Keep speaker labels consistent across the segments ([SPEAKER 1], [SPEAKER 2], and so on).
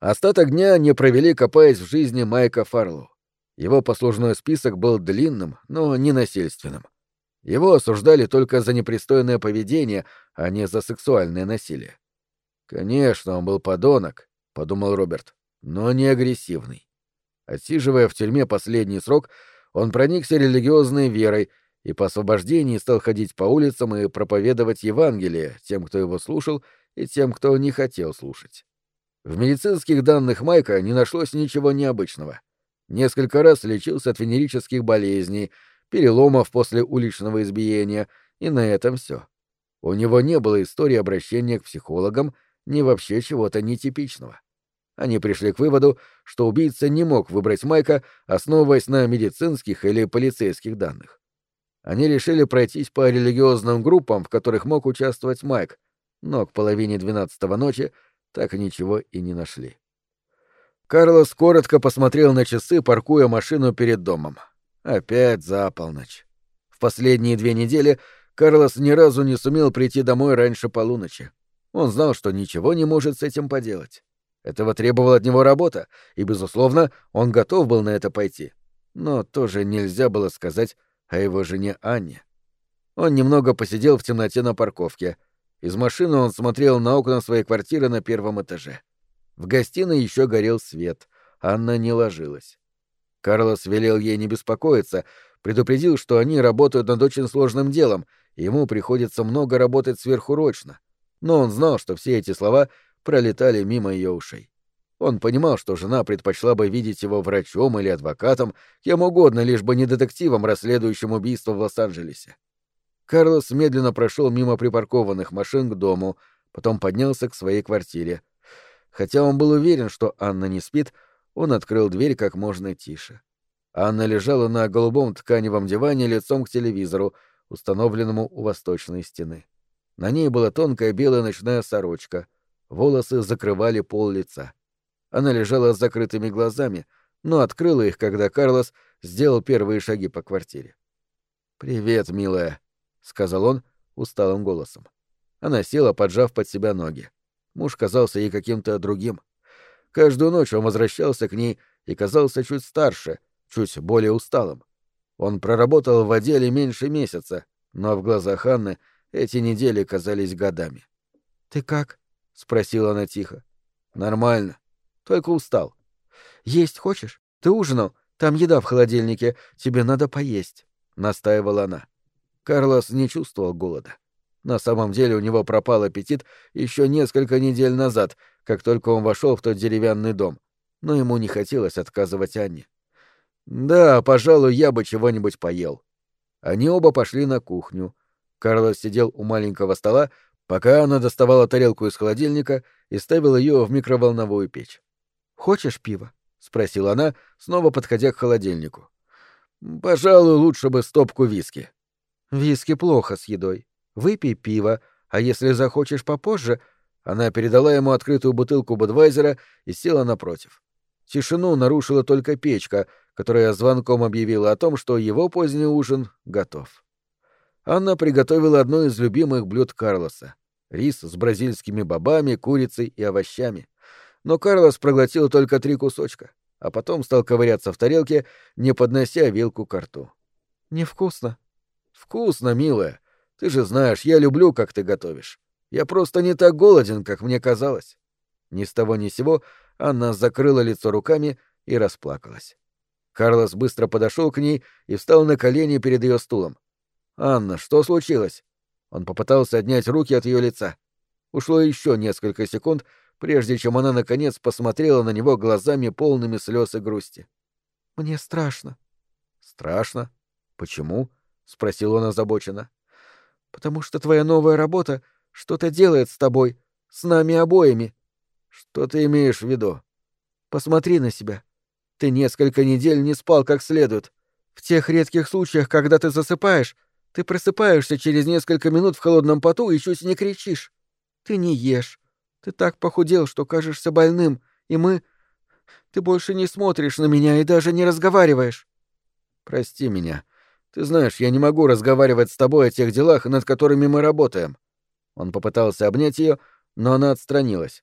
[SPEAKER 1] Остаток дня не провели, копаясь в жизни Майка Фарлоу. Его послужной список был длинным, но не насильственным. Его осуждали только за непристойное поведение, а не за сексуальное насилие. «Конечно, он был подонок», — подумал Роберт, — «но не агрессивный». Отсиживая в тюрьме последний срок, он проникся религиозной верой и по освобождении стал ходить по улицам и проповедовать Евангелие тем, кто его слушал, и тем, кто не хотел слушать. В медицинских данных Майка не нашлось ничего необычного. Несколько раз лечился от венерических болезней, переломов после уличного избиения, и на этом все. У него не было истории обращения к психологам, ни вообще чего-то нетипичного. Они пришли к выводу, что убийца не мог выбрать Майка, основываясь на медицинских или полицейских данных. Они решили пройтись по религиозным группам, в которых мог участвовать Майк, но к половине двенадцатого ночи так ничего и не нашли. Карлос коротко посмотрел на часы, паркуя машину перед домом. Опять за полночь. В последние две недели Карлос ни разу не сумел прийти домой раньше полуночи. Он знал, что ничего не может с этим поделать. Этого требовала от него работа, и, безусловно, он готов был на это пойти. Но тоже нельзя было сказать о его жене Анне. Он немного посидел в темноте на парковке — из машины он смотрел на окна своей квартиры на первом этаже. В гостиной еще горел свет. Анна не ложилась. Карлос велел ей не беспокоиться, предупредил, что они работают над очень сложным делом, и ему приходится много работать сверхурочно. Но он знал, что все эти слова пролетали мимо ее ушей. Он понимал, что жена предпочла бы видеть его врачом или адвокатом, кем угодно, лишь бы не детективом, расследующим убийство в Лос-Анджелесе. Карлос медленно прошел мимо припаркованных машин к дому, потом поднялся к своей квартире. Хотя он был уверен, что Анна не спит, он открыл дверь как можно тише. Анна лежала на голубом тканевом диване лицом к телевизору, установленному у восточной стены. На ней была тонкая белая ночная сорочка. Волосы закрывали пол лица. Она лежала с закрытыми глазами, но открыла их, когда Карлос сделал первые шаги по квартире. «Привет, милая», — сказал он усталым голосом. Она села, поджав под себя ноги. Муж казался ей каким-то другим. Каждую ночь он возвращался к ней и казался чуть старше, чуть более усталым. Он проработал в отделе меньше месяца, но в глазах Анны эти недели казались годами. «Ты как?» — спросила она тихо. «Нормально. Только устал». «Есть хочешь? Ты ужинал? Там еда в холодильнике. Тебе надо поесть», — настаивала она. Карлос не чувствовал голода. На самом деле у него пропал аппетит еще несколько недель назад, как только он вошел в тот деревянный дом. Но ему не хотелось отказывать Анне. «Да, пожалуй, я бы чего-нибудь поел». Они оба пошли на кухню. Карлос сидел у маленького стола, пока она доставала тарелку из холодильника и ставила ее в микроволновую печь. «Хочешь пива?» — спросила она, снова подходя к холодильнику. «Пожалуй, лучше бы стопку виски», Виски плохо с едой. Выпей пиво, а если захочешь попозже... Она передала ему открытую бутылку Будвайзера и села напротив. Тишину нарушила только печка, которая звонком объявила о том, что его поздний ужин готов. Анна приготовила одно из любимых блюд Карлоса — рис с бразильскими бобами, курицей и овощами. Но Карлос проглотил только три кусочка, а потом стал ковыряться в тарелке, не поднося вилку к рту. «Невкусно», «Вкусно, милая. Ты же знаешь, я люблю, как ты готовишь. Я просто не так голоден, как мне казалось». Ни с того ни сего Анна закрыла лицо руками и расплакалась. Карлос быстро подошел к ней и встал на колени перед ее стулом. «Анна, что случилось?» Он попытался отнять руки от ее лица. Ушло еще несколько секунд, прежде чем она наконец посмотрела на него глазами полными слез и грусти. «Мне страшно». «Страшно? Почему?» — спросил он озабоченно. «Потому что твоя новая работа что-то делает с тобой, с нами обоими». «Что ты имеешь в виду?» «Посмотри на себя. Ты несколько недель не спал как следует. В тех редких случаях, когда ты засыпаешь, ты просыпаешься через несколько минут в холодном поту и чуть не кричишь. Ты не ешь. Ты так похудел, что кажешься больным, и мы... Ты больше не смотришь на меня и даже не разговариваешь. Прости меня. Ты знаешь, я не могу разговаривать с тобой о тех делах, над которыми мы работаем. Он попытался обнять ее, но она отстранилась.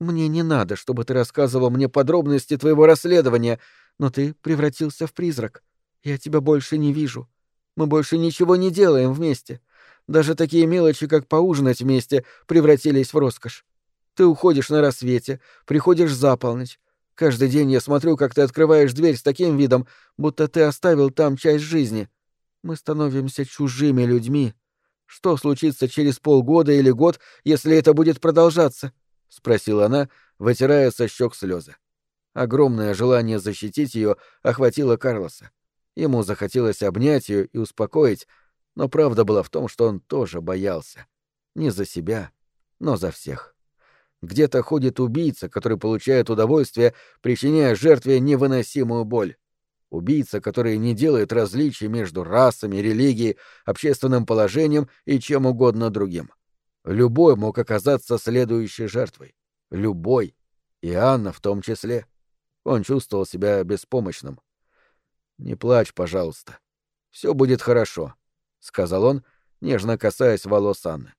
[SPEAKER 2] Мне не надо, чтобы ты рассказывал мне подробности твоего расследования, но ты превратился в призрак. Я тебя больше не вижу. Мы больше ничего не делаем вместе. Даже такие мелочи, как поужинать вместе, превратились в роскошь. Ты уходишь на рассвете, приходишь за полночь. Каждый день я смотрю, как ты открываешь дверь с таким видом, будто ты оставил там часть жизни. Мы становимся чужими людьми. Что случится через полгода или год, если это будет продолжаться? — спросила она, вытирая со щек слезы. Огромное желание защитить ее охватило Карлоса. Ему захотелось обнять ее и успокоить, но правда была в том, что он тоже боялся. Не за себя, но за всех. Где-то ходит убийца, который получает удовольствие, причиняя жертве невыносимую боль. Убийца, который не делает различий между расами, религией, общественным положением и чем угодно другим. Любой мог оказаться следующей жертвой. Любой. И Анна в том числе. Он чувствовал себя беспомощным. «Не плачь, пожалуйста. Все будет хорошо», — сказал он, нежно касаясь волос Анны.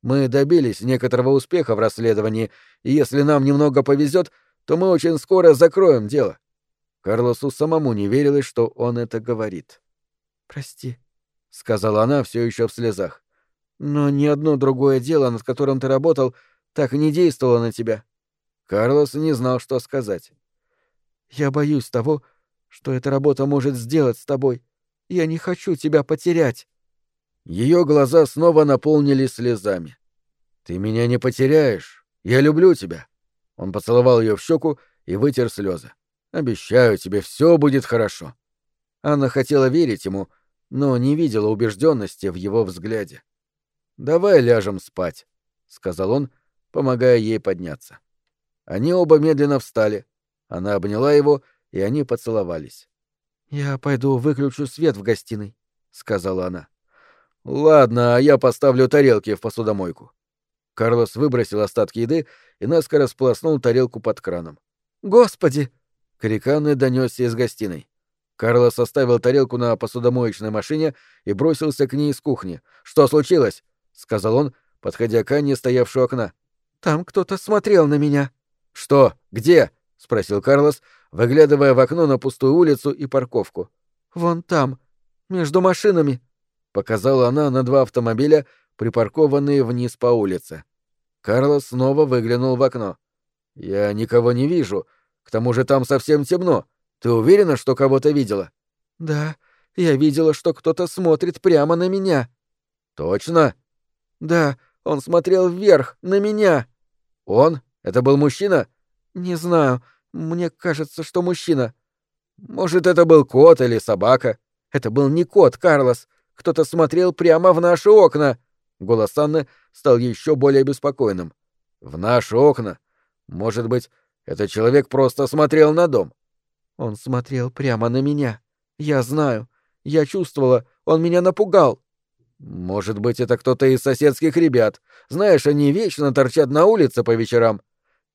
[SPEAKER 2] «Мы добились некоторого успеха в расследовании, и если нам немного повезет, то мы очень скоро закроем дело». Карлосу самому не верилось, что он это говорит. «Прости», —
[SPEAKER 1] сказала она все еще в слезах.
[SPEAKER 2] «Но ни одно другое дело, над которым ты работал, так и не действовало на тебя».
[SPEAKER 1] Карлос не знал, что сказать.
[SPEAKER 2] «Я боюсь того, что эта работа может сделать с тобой. Я не хочу тебя потерять.
[SPEAKER 1] Ее глаза снова наполнились слезами. Ты меня не потеряешь. Я люблю тебя. Он поцеловал ее в щеку и вытер слезы. Обещаю тебе, все будет хорошо. Анна хотела верить ему, но не видела убежденности в его взгляде. Давай ляжем спать, сказал он, помогая ей подняться. Они оба медленно встали. Она обняла его и они поцеловались.
[SPEAKER 2] «Я пойду выключу свет в гостиной», — сказала она.
[SPEAKER 1] «Ладно, а я поставлю тарелки в посудомойку». Карлос выбросил остатки еды и наскоро сполоснул тарелку под краном.
[SPEAKER 2] «Господи!»
[SPEAKER 1] — крик Анны донесся из гостиной. Карлос оставил тарелку на посудомоечной машине и бросился к ней из кухни. «Что случилось?» — сказал он, подходя к Анне, стоявшую у окна.
[SPEAKER 2] «Там кто-то смотрел на меня».
[SPEAKER 1] «Что? Где?» — спросил Карлос, выглядывая в окно на пустую улицу и парковку.
[SPEAKER 2] «Вон там, между машинами», —
[SPEAKER 1] показала она на два автомобиля, припаркованные вниз по улице. Карлос снова выглянул в окно. «Я никого не вижу. К тому же там совсем темно. Ты уверена, что кого-то видела?»
[SPEAKER 2] «Да, я видела, что кто-то смотрит прямо на меня».
[SPEAKER 1] «Точно?»
[SPEAKER 2] «Да, он смотрел вверх, на меня».
[SPEAKER 1] «Он? Это был мужчина?»
[SPEAKER 2] «Не знаю. Мне кажется, что мужчина.
[SPEAKER 1] Может, это был кот или собака?
[SPEAKER 2] Это был не кот, Карлос. Кто-то смотрел прямо в наши окна.
[SPEAKER 1] Голос Анны стал еще более беспокойным. В наши окна? Может быть, этот человек просто смотрел на дом?
[SPEAKER 2] Он смотрел прямо на меня. Я знаю. Я чувствовала, он меня напугал.
[SPEAKER 1] Может быть, это кто-то из соседских ребят. Знаешь, они вечно торчат на улице по вечерам.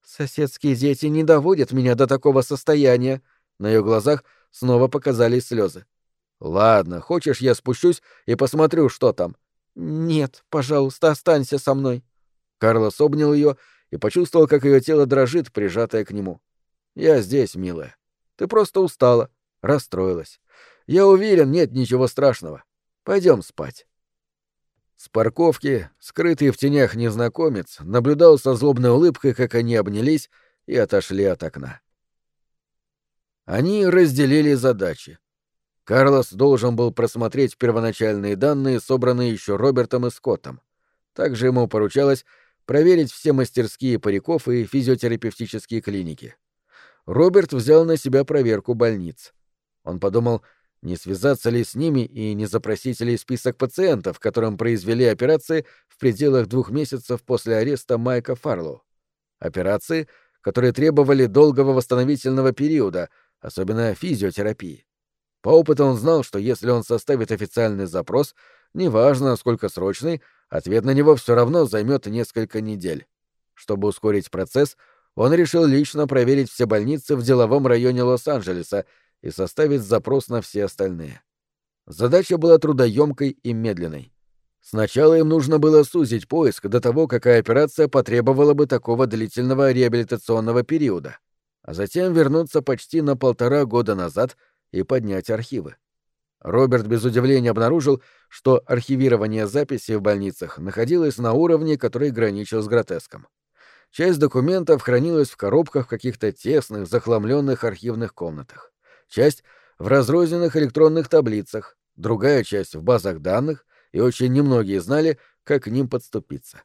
[SPEAKER 2] Соседские дети не доводят меня до такого состояния.
[SPEAKER 1] На ее глазах снова показались слезы. Ладно, хочешь, я спущусь и посмотрю, что там?
[SPEAKER 2] Нет, пожалуйста, останься со мной.
[SPEAKER 1] Карлос обнял ее и почувствовал, как ее тело дрожит, прижатое к нему. Я здесь, милая. Ты просто устала, расстроилась. Я уверен, нет ничего страшного. Пойдем спать. С парковки, скрытый в тенях незнакомец, наблюдал со злобной улыбкой, как они обнялись и отошли от окна. Они разделили задачи. Карлос должен был просмотреть первоначальные данные, собранные еще Робертом и Скоттом. Также ему поручалось проверить все мастерские париков и физиотерапевтические клиники. Роберт взял на себя проверку больниц. Он подумал, не связаться ли с ними и не запросить ли список пациентов, которым произвели операции в пределах двух месяцев после ареста Майка Фарлоу? Операции, которые требовали долгого восстановительного периода, особенно физиотерапии. По опыту он знал, что если он составит официальный запрос, неважно, сколько срочный, ответ на него все равно займет несколько недель. Чтобы ускорить процесс, он решил лично проверить все больницы в деловом районе Лос-Анджелеса и составить запрос на все остальные. Задача была трудоемкой и медленной. Сначала им нужно было сузить поиск до того, какая операция потребовала бы такого длительного реабилитационного периода, а затем вернуться почти на полтора года назад и поднять архивы. Роберт без удивления обнаружил, что архивирование записей в больницах находилось на уровне, который граничил с гротеском. Часть документов хранилась в коробках в каких-то тесных, захламленных архивных комнатах. Часть — в разрозненных электронных таблицах, другая часть — в базах данных, и очень немногие знали, как к ним подступиться.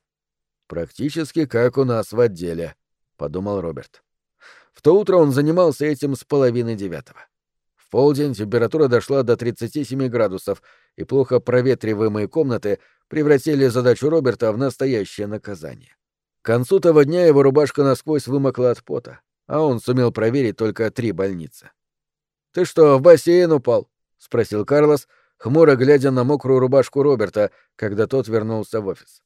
[SPEAKER 1] «Практически как у нас в отделе», — подумал Роберт. В то утро он занимался этим с половины девятого. Полдень температура дошла до 37 градусов, и плохо проветриваемые комнаты превратили задачу Роберта в настоящее наказание. К концу того дня его рубашка насквозь вымокла от пота, а он сумел проверить только три больницы. «Ты что, в бассейн упал?» — спросил Карлос, — хмуро глядя на мокрую рубашку Роберта, когда тот вернулся в офис.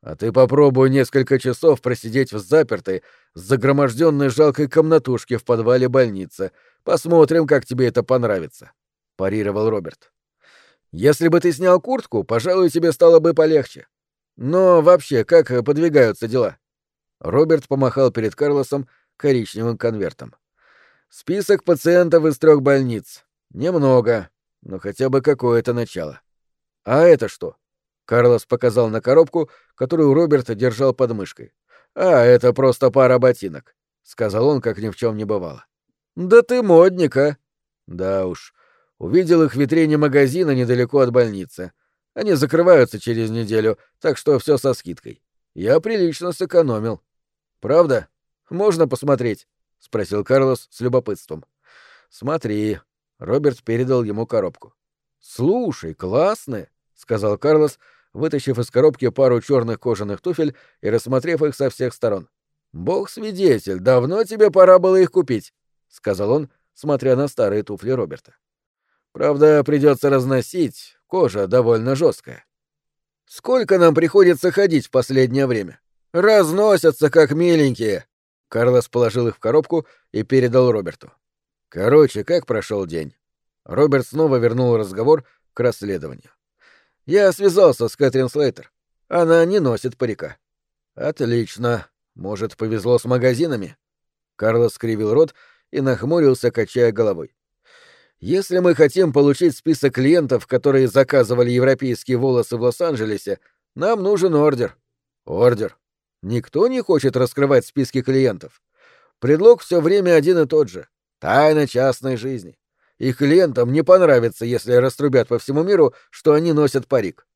[SPEAKER 1] «А ты попробуй несколько часов просидеть в запертой, загроможденной жалкой комнатушке в подвале больницы. Посмотрим, как тебе это понравится», — парировал Роберт. «Если бы ты снял куртку, пожалуй, тебе стало бы полегче. Но вообще, как подвигаются дела?» Роберт помахал перед Карлосом коричневым конвертом. «Список пациентов из трех больниц. Немного но хотя бы какое-то начало. А это что? Карлос показал на коробку, которую Роберт держал под мышкой. А, это просто пара ботинок, сказал он, как ни в чем не бывало. Да ты модник, а? Да уж. Увидел их в витрине магазина недалеко от больницы. Они закрываются через неделю, так что все со скидкой. Я прилично сэкономил. Правда? Можно посмотреть? спросил Карлос с любопытством. Смотри, Роберт передал ему коробку. «Слушай, классные!» — сказал Карлос, вытащив из коробки пару черных кожаных туфель и рассмотрев их со всех сторон. «Бог свидетель, давно тебе пора было их купить», — сказал он, смотря на старые туфли Роберта. «Правда, придется разносить, кожа довольно жесткая. Сколько нам приходится ходить в последнее время? Разносятся, как миленькие!» Карлос положил их в коробку и передал Роберту. Короче, как прошел день? Роберт снова вернул разговор к расследованию. Я связался с Кэтрин Слейтер. Она не носит парика. Отлично. Может, повезло с магазинами? Карлос скривил рот и нахмурился, качая головой. Если мы хотим получить список клиентов, которые заказывали европейские волосы в Лос-Анджелесе, нам нужен ордер. Ордер. Никто не хочет раскрывать списки клиентов. Предлог все время один и тот же. Тайна частной жизни. Их клиентам не понравится, если раструбят по всему миру, что они носят парик.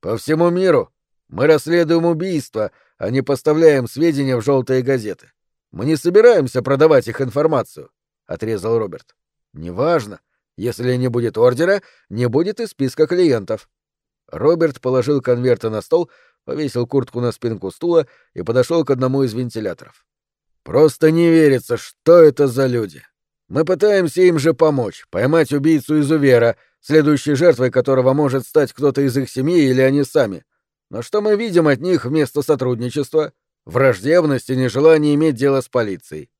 [SPEAKER 1] По всему миру. Мы расследуем убийства, а не поставляем сведения в желтые газеты. Мы не собираемся продавать их информацию, — отрезал Роберт. Неважно. Если не будет ордера, не будет и списка клиентов. Роберт положил конверты на стол, повесил куртку на спинку стула и подошел к одному из вентиляторов. Просто не верится, что это за люди. Мы пытаемся им же помочь, поймать убийцу-изувера, следующей жертвой которого может стать кто-то из их семьи или они сами. Но что мы видим от них вместо сотрудничества? Враждебность и нежелание иметь дело с полицией.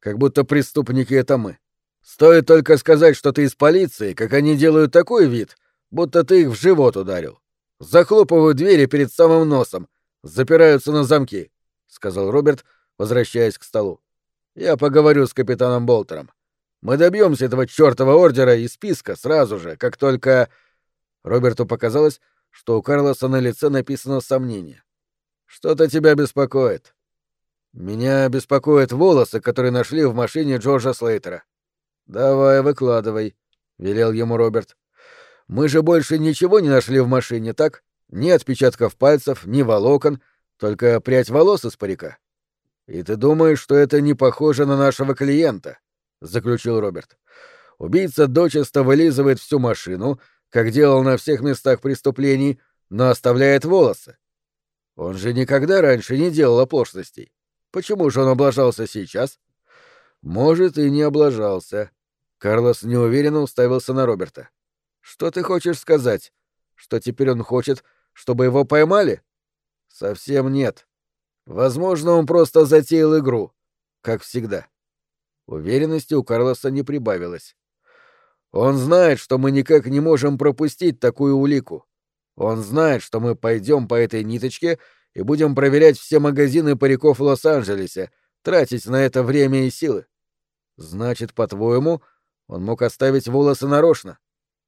[SPEAKER 1] Как будто преступники — это мы. Стоит только сказать, что ты из полиции, как они делают такой вид, будто ты их в живот ударил. Захлопывают двери перед самым носом, запираются на замки, — сказал Роберт, возвращаясь к столу. Я поговорю с капитаном Болтером. Мы добьемся этого чертова ордера и списка сразу же, как только... Роберту показалось, что у Карлоса на лице написано сомнение. Что-то тебя беспокоит. Меня беспокоят волосы, которые нашли в машине Джорджа Слейтера. Давай, выкладывай, велел ему Роберт. Мы же больше ничего не нашли в машине, так? Ни отпечатков пальцев, ни волокон, только прядь волос из парика. И ты думаешь, что это не похоже на нашего клиента? — заключил Роберт. «Убийца дочисто вылизывает всю машину, как делал на всех местах преступлений, но оставляет волосы. Он же никогда раньше не делал оплошностей. Почему же он облажался сейчас?» «Может, и не облажался». Карлос неуверенно уставился на Роберта. «Что ты хочешь сказать? Что теперь он хочет, чтобы его поймали?» «Совсем нет. Возможно, он просто затеял игру, как всегда». Уверенности у Карлоса не прибавилось. Он знает, что мы никак не можем пропустить такую улику. Он знает, что мы пойдем по этой ниточке и будем проверять все магазины париков в Лос-Анджелесе, тратить на это время и силы. Значит, по-твоему, он мог оставить волосы нарочно?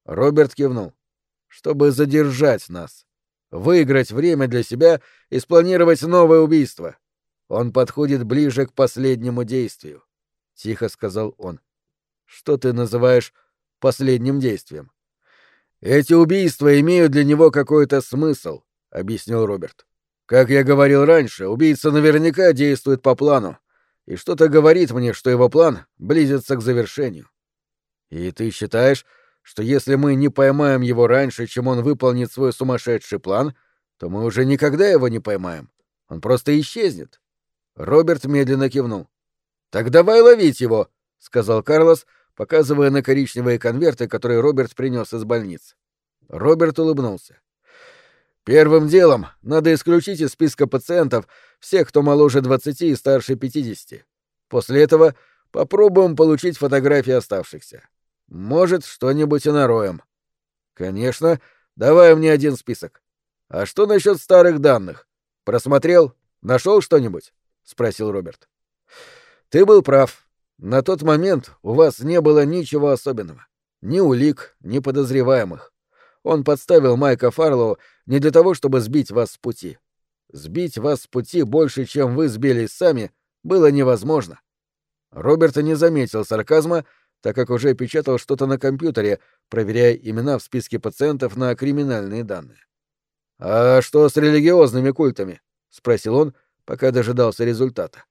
[SPEAKER 1] Роберт кивнул. Чтобы задержать нас. Выиграть время для себя и спланировать новое убийство. Он подходит ближе к последнему действию. Тихо сказал он. Что ты называешь последним действием? Эти убийства имеют для него какой-то смысл, объяснил Роберт. Как я говорил раньше, убийца наверняка действует по плану, и что-то говорит мне, что его план близится к завершению. И ты считаешь, что если мы не поймаем его раньше, чем он выполнит свой сумасшедший план, то мы уже никогда его не поймаем. Он просто исчезнет. Роберт медленно кивнул. Так давай ловить его, сказал Карлос, показывая на коричневые конверты, которые Роберт принес из больницы. Роберт улыбнулся. Первым делом надо исключить из списка пациентов всех, кто моложе 20 и старше 50. После этого попробуем получить фотографии оставшихся. Может, что-нибудь и нароем. Конечно, давай мне один список. А что насчет старых данных? Просмотрел? Нашел что-нибудь? спросил Роберт. Ты был прав. На тот момент у вас не было ничего особенного. Ни улик, ни подозреваемых. Он подставил Майка Фарлоу не для того, чтобы сбить вас с пути. Сбить вас с пути больше, чем вы сбились сами, было невозможно. Роберт не заметил сарказма, так как уже печатал что-то на компьютере, проверяя имена в списке пациентов на криминальные данные. «А что с религиозными культами?» — спросил он, пока дожидался результата.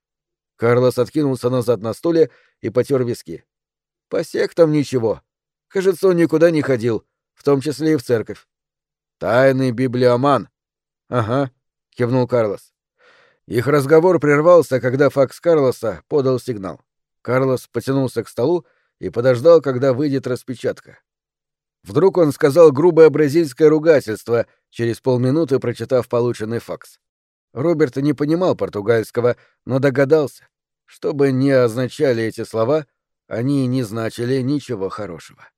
[SPEAKER 1] Карлос откинулся назад на стуле и потер виски. По сектам ничего. Кажется, он никуда не ходил, в том числе и в церковь. Тайный библиоман. Ага, кивнул Карлос. Их разговор прервался, когда факс Карлоса подал сигнал. Карлос потянулся к столу и подождал, когда выйдет распечатка. Вдруг он сказал грубое бразильское ругательство, через полминуты прочитав полученный факс. Роберт не понимал португальского, но догадался. Что бы ни означали эти слова, они не значили ничего хорошего.